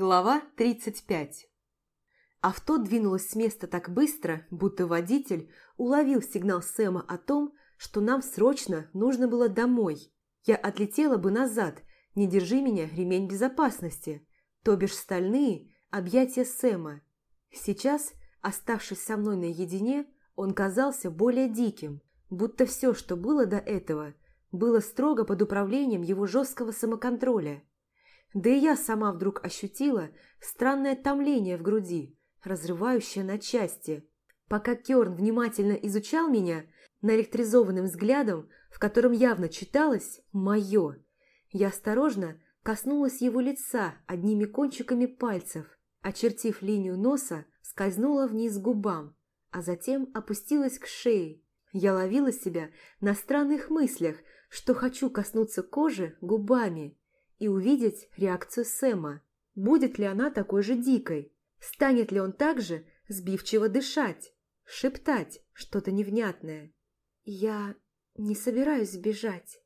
Глава 35 Авто двинулось с места так быстро, будто водитель уловил сигнал Сэма о том, что нам срочно нужно было домой. Я отлетела бы назад, не держи меня ремень безопасности, то бишь стальные объятия Сэма. Сейчас, оставшись со мной наедине, он казался более диким, будто все, что было до этого, было строго под управлением его жесткого самоконтроля – да и я сама вдруг ощутила странное томление в груди, разрывающее на части. Пока Кёрн внимательно изучал меня, наэлектризованным взглядом, в котором явно читалось «моё», я осторожно коснулась его лица одними кончиками пальцев, очертив линию носа, скользнула вниз к губам, а затем опустилась к шее. Я ловила себя на странных мыслях, что хочу коснуться кожи губами, и увидеть реакцию Сэма. Будет ли она такой же дикой? Станет ли он также сбивчиво дышать, шептать что-то невнятное? Я не собираюсь сбежать.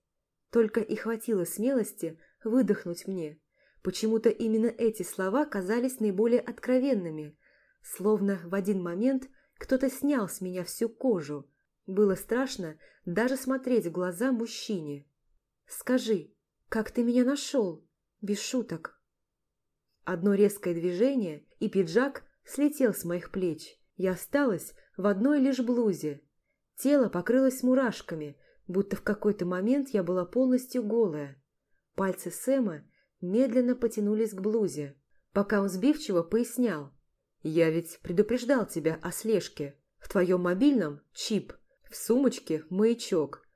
Только и хватило смелости выдохнуть мне. Почему-то именно эти слова казались наиболее откровенными, словно в один момент кто-то снял с меня всю кожу. Было страшно даже смотреть в глаза мужчине. «Скажи, «Как ты меня нашел?» Без шуток. Одно резкое движение, и пиджак слетел с моих плеч. Я осталась в одной лишь блузе. Тело покрылось мурашками, будто в какой-то момент я была полностью голая. Пальцы Сэма медленно потянулись к блузе, пока он сбивчиво пояснял. «Я ведь предупреждал тебя о слежке. В твоем мобильном чип, в сумочке маячок.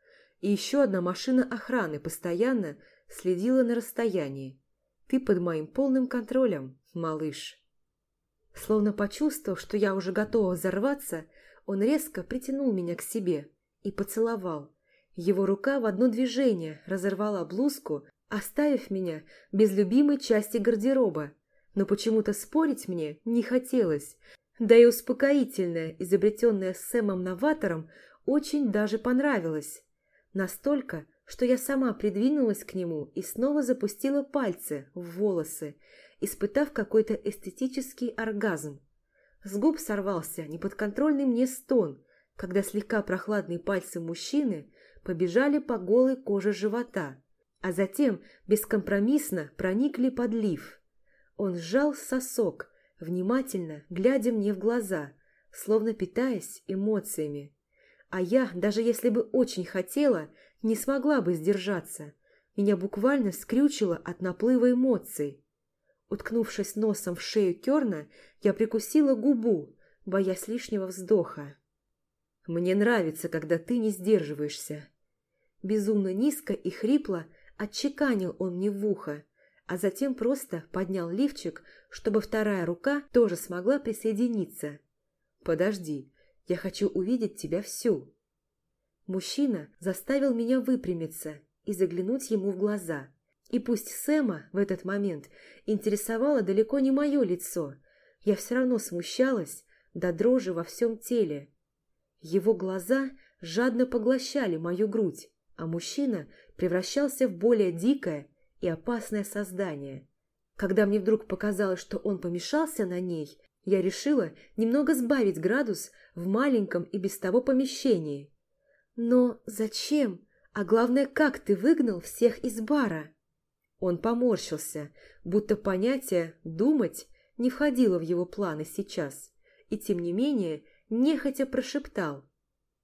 И еще одна машина охраны постоянно следила на расстоянии. Ты под моим полным контролем, малыш. Словно почувствовав, что я уже готова взорваться, он резко притянул меня к себе и поцеловал. Его рука в одно движение разорвала блузку, оставив меня без любимой части гардероба. Но почему-то спорить мне не хотелось, да и успокоительное, изобретенное Сэмом-новатором, очень даже понравилось. Настолько, что я сама придвинулась к нему и снова запустила пальцы в волосы, испытав какой-то эстетический оргазм. С губ сорвался неподконтрольный мне стон, когда слегка прохладные пальцы мужчины побежали по голой коже живота, а затем бескомпромиссно проникли под лиф. Он сжал сосок, внимательно глядя мне в глаза, словно питаясь эмоциями. А я, даже если бы очень хотела, не смогла бы сдержаться. Меня буквально скрючило от наплыва эмоций. Уткнувшись носом в шею Керна, я прикусила губу, боясь лишнего вздоха. «Мне нравится, когда ты не сдерживаешься». Безумно низко и хрипло отчеканил он мне в ухо, а затем просто поднял лифчик, чтобы вторая рука тоже смогла присоединиться. «Подожди, я хочу увидеть тебя всю». Мужчина заставил меня выпрямиться и заглянуть ему в глаза. И пусть Сэма в этот момент интересовало далеко не мое лицо, я все равно смущалась до дрожи во всем теле. Его глаза жадно поглощали мою грудь, а мужчина превращался в более дикое и опасное создание. Когда мне вдруг показалось, что он помешался на ней, я решила немного сбавить градус в маленьком и без того помещении – «Но зачем? А главное, как ты выгнал всех из бара?» Он поморщился, будто понятие «думать» не входило в его планы сейчас, и тем не менее нехотя прошептал.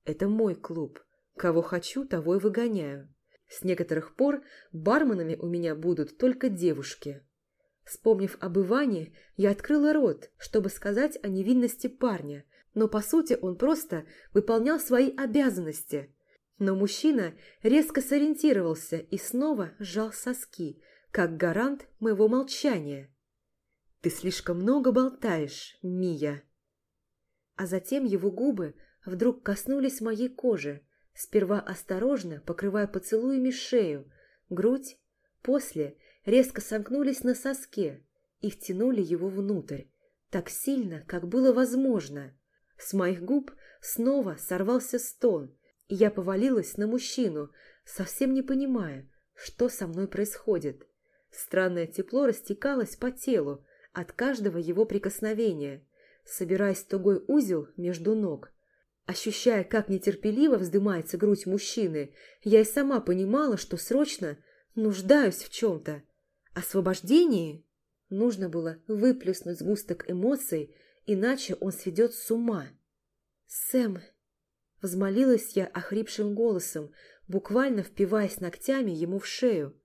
«Это мой клуб. Кого хочу, того и выгоняю. С некоторых пор барменами у меня будут только девушки». Вспомнив об Иване, я открыла рот, чтобы сказать о невинности парня, но по сути он просто выполнял свои обязанности. Но мужчина резко сориентировался и снова сжал соски, как гарант моего молчания. «Ты слишком много болтаешь, Мия!» А затем его губы вдруг коснулись моей кожи, сперва осторожно покрывая поцелуями шею, грудь, после резко сомкнулись на соске и втянули его внутрь, так сильно, как было возможно. С моих губ снова сорвался стон, и я повалилась на мужчину, совсем не понимая, что со мной происходит. Странное тепло растекалось по телу, от каждого его прикосновения, собираясь в тугой узел между ног. Ощущая, как нетерпеливо вздымается грудь мужчины, я и сама понимала, что срочно нуждаюсь в чем-то. Освобождении нужно было выплюснуть сгусток эмоций, иначе он сведет с ума. «Сэм!» – взмолилась я охрипшим голосом, буквально впиваясь ногтями ему в шею.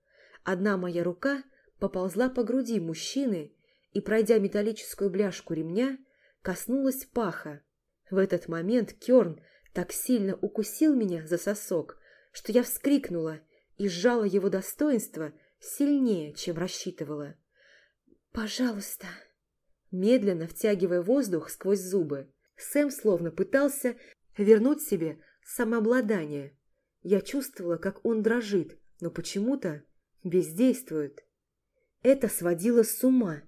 Одна моя рука поползла по груди мужчины и, пройдя металлическую бляшку ремня, коснулась паха. В этот момент Кёрн так сильно укусил меня за сосок, что я вскрикнула и сжала его достоинство сильнее, чем рассчитывала. «Пожалуйста!» Медленно втягивая воздух сквозь зубы, Сэм словно пытался вернуть себе самообладание. Я чувствовала, как он дрожит, но почему-то бездействует. Это сводило с ума.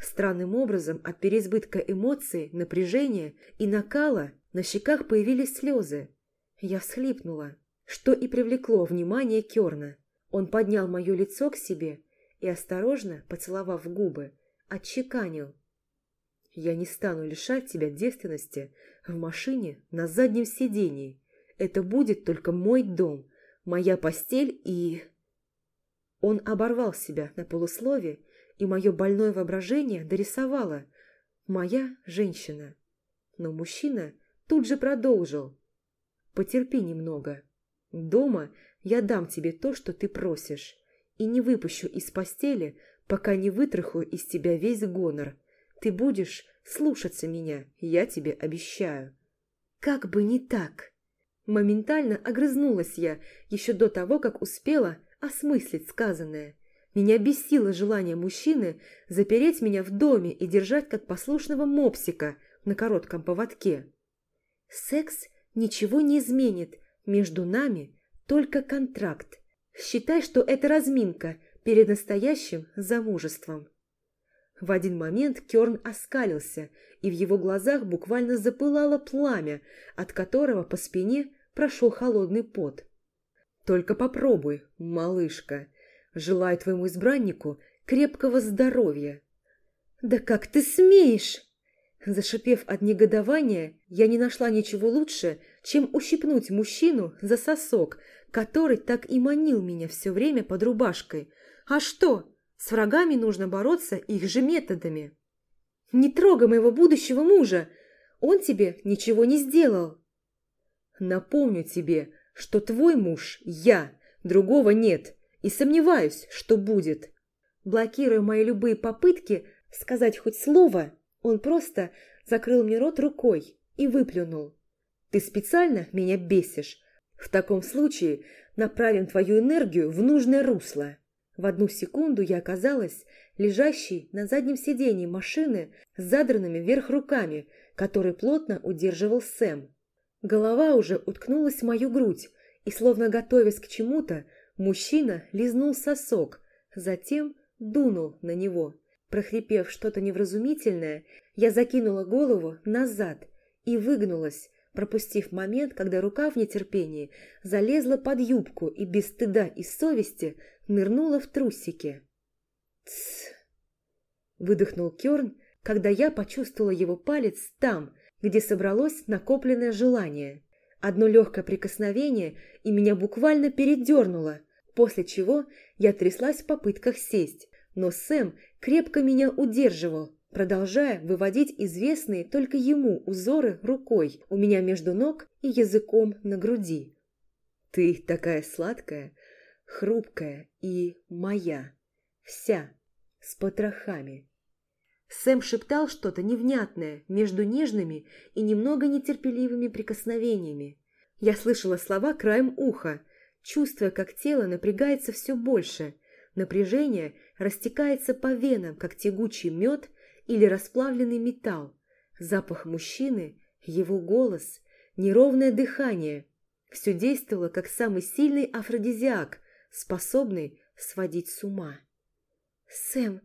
Странным образом от переизбытка эмоций, напряжения и накала на щеках появились слезы. Я всхлипнула, что и привлекло внимание Керна. Он поднял мое лицо к себе и, осторожно поцеловав губы, отчеканил. «Я не стану лишать тебя девственности в машине на заднем сидении. Это будет только мой дом, моя постель и...» Он оборвал себя на полуслове, и мое больное воображение дорисовало «моя женщина». Но мужчина тут же продолжил «Потерпи немного. Дома я дам тебе то, что ты просишь, и не выпущу из постели, пока не вытрахаю из тебя весь гонор. Ты будешь слушаться меня, я тебе обещаю». Как бы не так. Моментально огрызнулась я еще до того, как успела осмыслить сказанное. Меня бесило желание мужчины запереть меня в доме и держать как послушного мопсика на коротком поводке. Секс ничего не изменит, между нами только контракт. Считай, что это разминка перед настоящим замужеством. В один момент Керн оскалился, и в его глазах буквально запылало пламя, от которого по спине прошел холодный пот. Только попробуй, малышка. Желаю твоему избраннику крепкого здоровья. Да как ты смеешь? Зашипев от негодования, я не нашла ничего лучше, чем ущипнуть мужчину за сосок, который так и манил меня все время под рубашкой. А что? С врагами нужно бороться их же методами. Не трогай моего будущего мужа, он тебе ничего не сделал. Напомню тебе, что твой муж – я, другого нет, и сомневаюсь, что будет. Блокируя мои любые попытки сказать хоть слово, он просто закрыл мне рот рукой и выплюнул. Ты специально меня бесишь. В таком случае направим твою энергию в нужное русло. В одну секунду я оказалась лежащей на заднем сиденье машины с задранными вверх руками, который плотно удерживал Сэм. Голова уже уткнулась в мою грудь, и, словно готовясь к чему-то, мужчина лизнул сосок, затем дунул на него. Прохрипев что-то невразумительное, я закинула голову назад и выгнулась, пропустив момент, когда рука в нетерпении залезла под юбку и без стыда и совести нырнула в трусики. «Тсс!» – выдохнул Кёрн, когда я почувствовала его палец там, где собралось накопленное желание. Одно легкое прикосновение, и меня буквально передернуло, после чего я тряслась в попытках сесть, но Сэм крепко меня удерживал, продолжая выводить известные только ему узоры рукой у меня между ног и языком на груди. «Ты такая сладкая, хрупкая и моя, вся, с потрохами». Сэм шептал что-то невнятное между нежными и немного нетерпеливыми прикосновениями. Я слышала слова краем уха, чувствуя, как тело напрягается все больше. Напряжение растекается по венам, как тягучий мед или расплавленный металл. Запах мужчины, его голос, неровное дыхание – все действовало как самый сильный афродизиак, способный сводить с ума. «Сэм,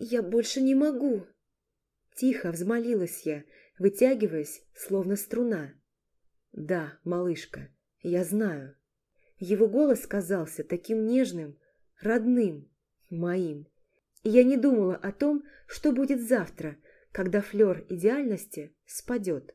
«Я больше не могу!» Тихо взмолилась я, вытягиваясь, словно струна. «Да, малышка, я знаю». Его голос казался таким нежным, родным, моим. И я не думала о том, что будет завтра, когда флёр идеальности спадет.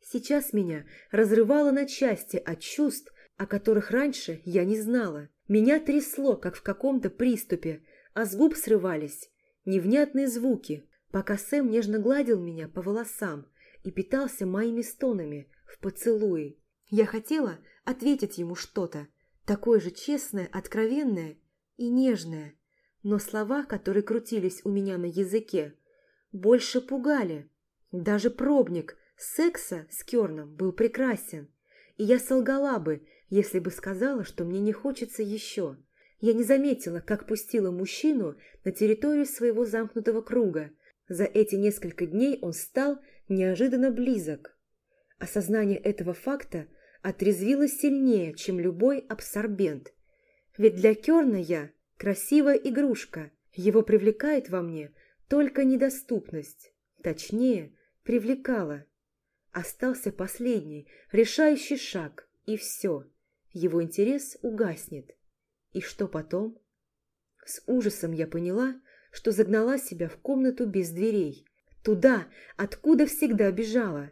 Сейчас меня разрывало на части от чувств, о которых раньше я не знала. Меня трясло, как в каком-то приступе, а с губ срывались невнятные звуки, пока Сэм нежно гладил меня по волосам и питался моими стонами в поцелуи. Я хотела ответить ему что-то, такое же честное, откровенное и нежное, но слова, которые крутились у меня на языке, больше пугали. Даже пробник секса с Керном был прекрасен, и я солгала бы, если бы сказала, что мне не хочется еще. Я не заметила, как пустила мужчину на территорию своего замкнутого круга. За эти несколько дней он стал неожиданно близок. Осознание этого факта отрезвило сильнее, чем любой абсорбент. Ведь для Керна я красивая игрушка. Его привлекает во мне только недоступность. Точнее, привлекала. Остался последний, решающий шаг, и все его интерес угаснет. И что потом? С ужасом я поняла, что загнала себя в комнату без дверей. Туда, откуда всегда бежала.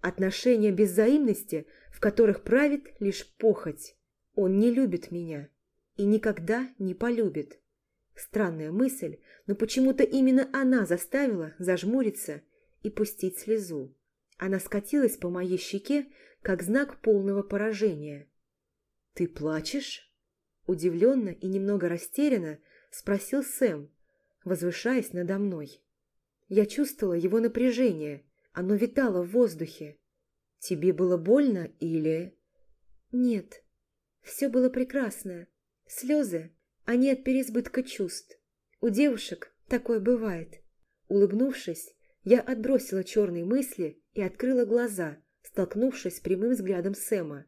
Отношения без взаимности, в которых правит лишь похоть. Он не любит меня и никогда не полюбит. Странная мысль, но почему-то именно она заставила зажмуриться и пустить слезу. Она скатилась по моей щеке, как знак полного поражения. «Ты плачешь?» Удивленно и немного растерянно спросил Сэм, возвышаясь надо мной. Я чувствовала его напряжение, оно витало в воздухе. «Тебе было больно или...» «Нет, все было прекрасно. Слезы, они от переизбытка чувств. У девушек такое бывает». Улыбнувшись, я отбросила черные мысли и открыла глаза, столкнувшись с прямым взглядом Сэма.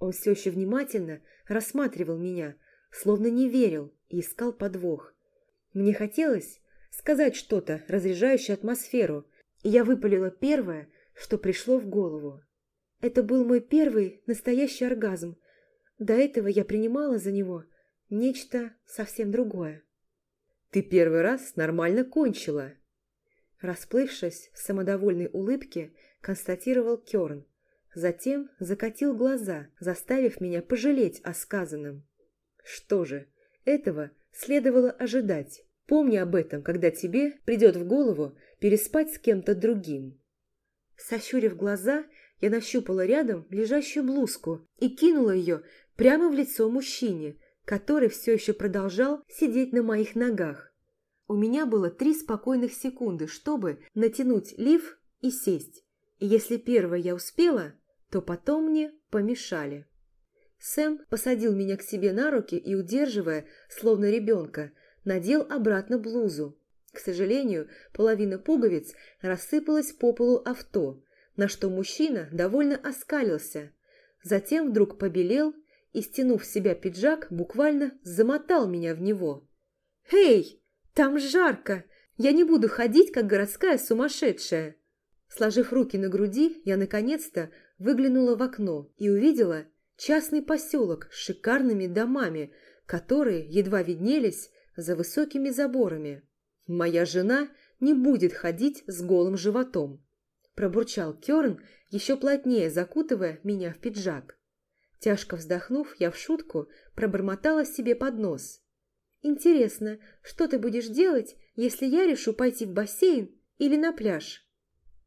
Он все еще внимательно рассматривал меня, словно не верил и искал подвох. Мне хотелось сказать что-то, разряжающее атмосферу, и я выпалила первое, что пришло в голову. Это был мой первый настоящий оргазм. До этого я принимала за него нечто совсем другое. «Ты первый раз нормально кончила!» Расплывшись в самодовольной улыбке, констатировал Кёрн. Затем закатил глаза, заставив меня пожалеть о сказанном. Что же, этого следовало ожидать. Помни об этом, когда тебе придет в голову переспать с кем-то другим. Сощурив глаза, я нащупала рядом лежащую блузку и кинула ее прямо в лицо мужчине, который все еще продолжал сидеть на моих ногах. У меня было три спокойных секунды, чтобы натянуть лиф и сесть. И если первое я успела, то потом мне помешали. Сэм посадил меня к себе на руки и, удерживая, словно ребенка, надел обратно блузу. К сожалению, половина пуговиц рассыпалась по полу авто, на что мужчина довольно оскалился. Затем вдруг побелел и, стянув с себя пиджак, буквально замотал меня в него. «Эй, там жарко! Я не буду ходить, как городская сумасшедшая!» Сложив руки на груди, я наконец-то выглянула в окно и увидела частный поселок с шикарными домами, которые едва виднелись за высокими заборами. «Моя жена не будет ходить с голым животом», – пробурчал Кёрн, еще плотнее закутывая меня в пиджак. Тяжко вздохнув, я в шутку пробормотала себе под нос. «Интересно, что ты будешь делать, если я решу пойти в бассейн или на пляж?»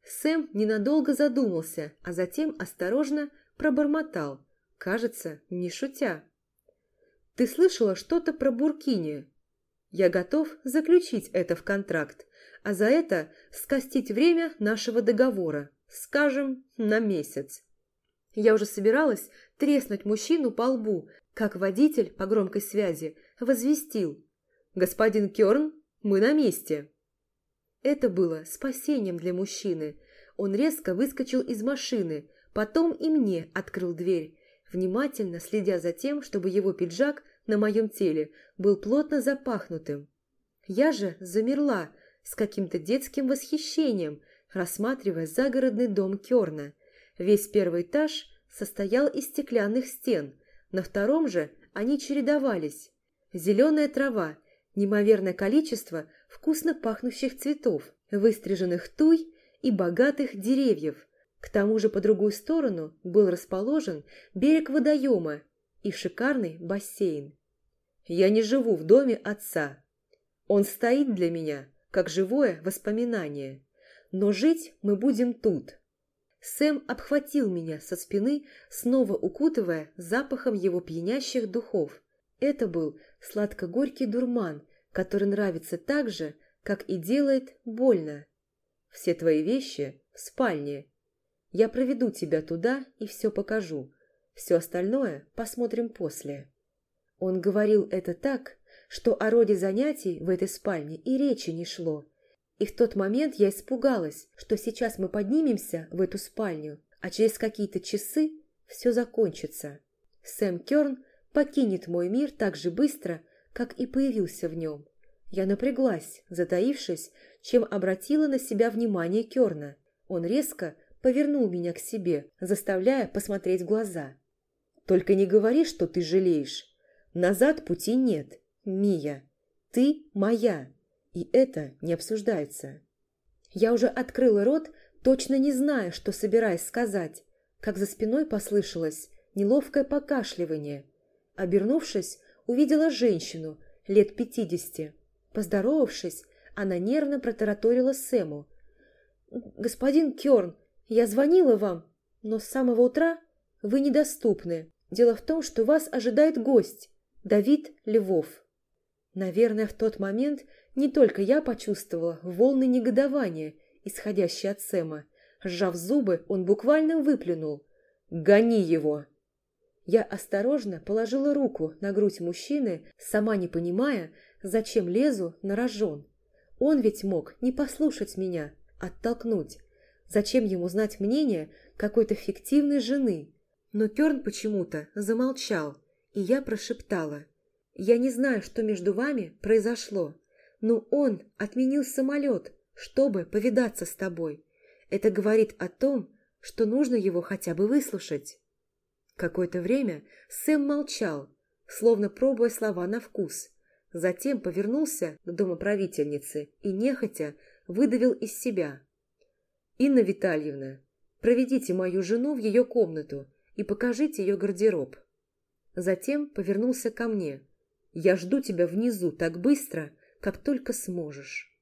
Сэм ненадолго задумался, а затем осторожно пробормотал, кажется, не шутя. «Ты слышала что-то про Буркини? Я готов заключить это в контракт, а за это скостить время нашего договора, скажем, на месяц». Я уже собиралась треснуть мужчину по лбу, как водитель по громкой связи возвестил. «Господин Кёрн, мы на месте». Это было спасением для мужчины. Он резко выскочил из машины, потом и мне открыл дверь, внимательно следя за тем, чтобы его пиджак на моем теле был плотно запахнутым. Я же замерла с каким-то детским восхищением, рассматривая загородный дом Керна. Весь первый этаж состоял из стеклянных стен, на втором же они чередовались. Зеленая трава, Неимоверное количество вкусно пахнущих цветов, выстриженных туй и богатых деревьев. К тому же по другую сторону был расположен берег водоема и шикарный бассейн. Я не живу в доме отца. Он стоит для меня, как живое воспоминание. Но жить мы будем тут. Сэм обхватил меня со спины, снова укутывая запахом его пьянящих духов. Это был сладко-горький дурман, который нравится так же, как и делает больно. Все твои вещи в спальне. Я проведу тебя туда и все покажу. Все остальное посмотрим после. Он говорил это так, что о роде занятий в этой спальне и речи не шло. И в тот момент я испугалась, что сейчас мы поднимемся в эту спальню, а через какие-то часы все закончится. Сэм Кёрн покинет мой мир так же быстро, как и появился в нем. Я напряглась, затаившись, чем обратила на себя внимание Кёрна. Он резко повернул меня к себе, заставляя посмотреть в глаза. «Только не говори, что ты жалеешь. Назад пути нет, Мия. Ты моя, и это не обсуждается». Я уже открыла рот, точно не зная, что собираюсь сказать, как за спиной послышалось неловкое покашливание. Обернувшись, увидела женщину лет пятидесяти. Поздоровавшись, она нервно протараторила Сэму. «Господин Кёрн, я звонила вам, но с самого утра вы недоступны. Дело в том, что вас ожидает гость, Давид Львов». Наверное, в тот момент не только я почувствовала волны негодования, исходящие от Сэма. Сжав зубы, он буквально выплюнул. «Гони его!» Я осторожно положила руку на грудь мужчины, сама не понимая, зачем лезу на рожон. Он ведь мог не послушать меня, оттолкнуть. Зачем ему знать мнение какой-то фиктивной жены? Но Керн почему-то замолчал, и я прошептала. «Я не знаю, что между вами произошло, но он отменил самолет, чтобы повидаться с тобой. Это говорит о том, что нужно его хотя бы выслушать». Какое-то время Сэм молчал, словно пробуя слова на вкус. Затем повернулся к домоправительнице и нехотя выдавил из себя. «Инна Витальевна, проведите мою жену в ее комнату и покажите ее гардероб». Затем повернулся ко мне. «Я жду тебя внизу так быстро, как только сможешь».